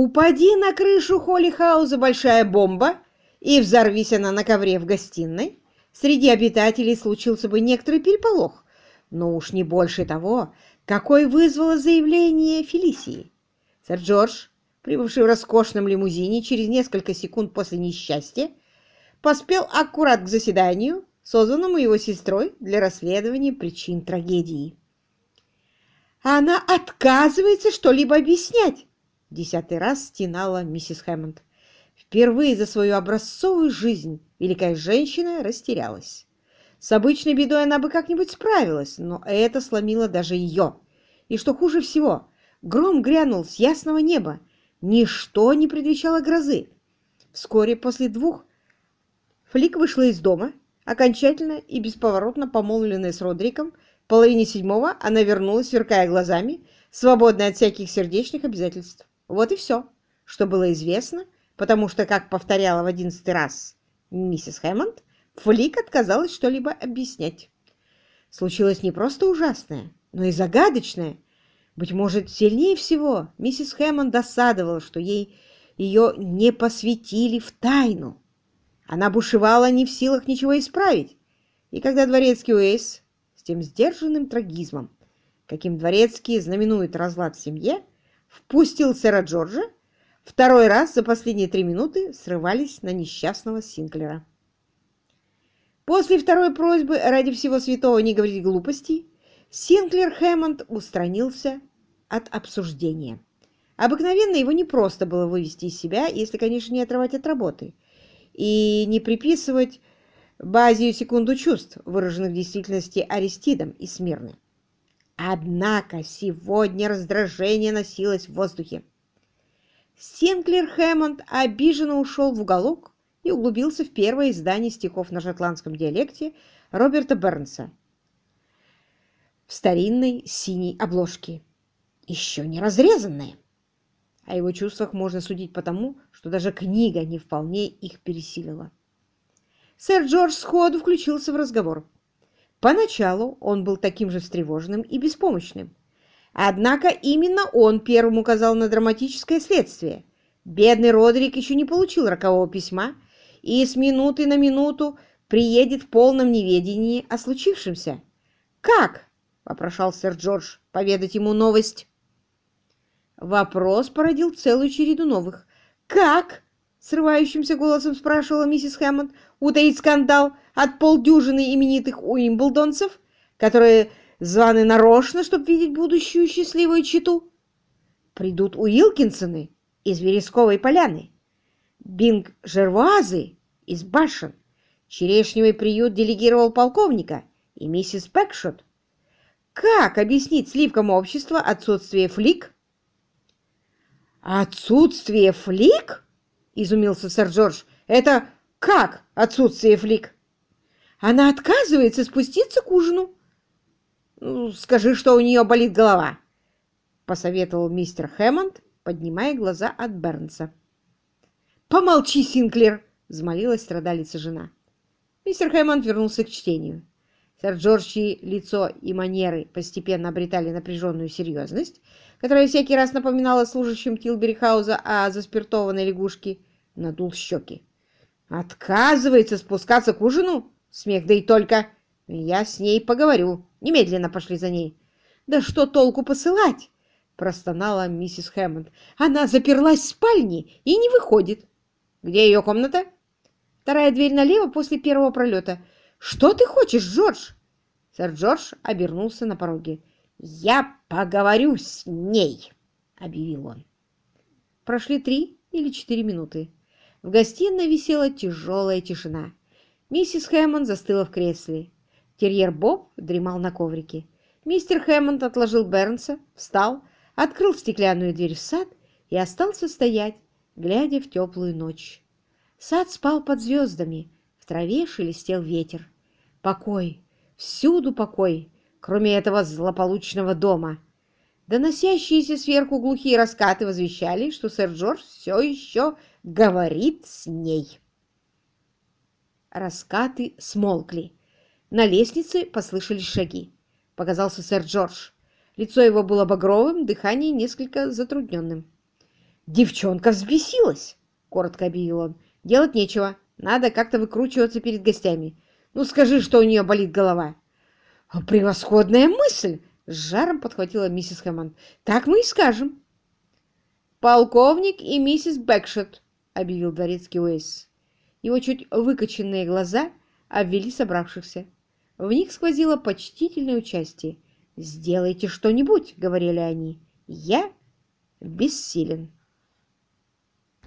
Упади на крышу Холли Хауза большая бомба и взорвись она на ковре в гостиной, среди обитателей случился бы некоторый переполох, но уж не больше того, какой вызвало заявление Фелисии. Сэр Джордж, прибывший в роскошном лимузине через несколько секунд после несчастья, поспел аккурат к заседанию, созванному его сестрой для расследования причин трагедии. «Она отказывается что-либо объяснять!» — десятый раз стенала миссис Хэммонд. Впервые за свою образцовую жизнь великая женщина растерялась. С обычной бедой она бы как-нибудь справилась, но это сломило даже ее. И что хуже всего, гром грянул с ясного неба. Ничто не предвещало грозы. Вскоре после двух Флик вышла из дома, окончательно и бесповоротно помолвленная с Родриком. В половине седьмого она вернулась, сверкая глазами, свободная от всяких сердечных обязательств. Вот и все, что было известно, потому что, как повторяла в одиннадцатый раз миссис Хэммонд, Флик отказалась что-либо объяснять. Случилось не просто ужасное, но и загадочное. Быть может, сильнее всего миссис Хэммонд досадовала, что ей ее не посвятили в тайну. Она бушевала не в силах ничего исправить. И когда дворецкий Уэйс с тем сдержанным трагизмом, каким дворецкий знаменует разлад в семье, впустил сэра Джорджа, второй раз за последние три минуты срывались на несчастного Синклера. После второй просьбы ради всего святого не говорить глупостей, Синклер Хэммонд устранился от обсуждения. Обыкновенно его не просто было вывести из себя, если, конечно, не отрывать от работы, и не приписывать базию секунду чувств, выраженных в действительности Аристидом и Смирны. Однако сегодня раздражение носилось в воздухе. Синклер Хэммонд обиженно ушел в уголок, и углубился в первое издание стихов на шотландском диалекте Роберта Бернса в старинной синей обложке, еще не разрезанной. О его чувствах можно судить потому, что даже книга не вполне их пересилила. Сэр Джордж сходу включился в разговор. Поначалу он был таким же встревоженным и беспомощным. Однако именно он первым указал на драматическое следствие. Бедный Родрик еще не получил рокового письма, и с минуты на минуту приедет в полном неведении о случившемся. «Как?» — вопрошал сэр Джордж поведать ему новость. Вопрос породил целую череду новых. «Как?» — срывающимся голосом спрашивала миссис Хэммонд. «Утаить скандал от полдюжины именитых уимблдонцев, которые званы нарочно, чтобы видеть будущую счастливую читу? Придут Уилкинсоны из Вересковой поляны, Бинг Жервуазы из башен. Черешневый приют делегировал полковника и миссис Пэкшот. Как объяснить сливкам общества отсутствие флик? «Отсутствие флик?» — изумился сэр Джордж. «Это как отсутствие флик?» «Она отказывается спуститься к ужину». «Ну, «Скажи, что у нее болит голова», — посоветовал мистер Хэммонд, поднимая глаза от Бернса. «Помолчи, Синклер!» — взмолилась страдалица жена. Мистер Хэммонд вернулся к чтению. Сэр Джордж, чьи лицо и манеры постепенно обретали напряженную серьезность, которая всякий раз напоминала служащим Килберихауза о заспиртованной лягушке, надул щеки. «Отказывается спускаться к ужину? Смех, да и только! Я с ней поговорю. Немедленно пошли за ней». «Да что толку посылать?» — простонала миссис Хэммонд. «Она заперлась в спальне и не выходит». Где ее комната? Вторая дверь налево после первого пролета. Что ты хочешь, Джордж? Сэр Джордж обернулся на пороге. «Я поговорю с ней», — объявил он. Прошли три или четыре минуты. В гостиной висела тяжелая тишина. Миссис Хэммонд застыла в кресле. Терьер Боб дремал на коврике. Мистер Хэммонд отложил Бернса, встал, открыл стеклянную дверь в сад и остался стоять, глядя в теплую ночь. Сад спал под звездами, в траве шелестел ветер. Покой, всюду покой, кроме этого злополучного дома. Доносящиеся сверху глухие раскаты возвещали, что сэр Джордж все еще говорит с ней. Раскаты смолкли. На лестнице послышались шаги. Показался сэр Джордж. Лицо его было багровым, дыхание несколько затрудненным. «Девчонка взбесилась!» — коротко объявил он. «Делать нечего. Надо как-то выкручиваться перед гостями. Ну, скажи, что у нее болит голова». «Превосходная мысль!» — с жаром подхватила миссис Хэммонд. «Так мы и скажем». «Полковник и миссис Бэкшет», — объявил дворецкий Уэйс. Его чуть выкоченные глаза обвели собравшихся. В них сквозило почтительное участие. «Сделайте что-нибудь», — говорили они. «Я бессилен».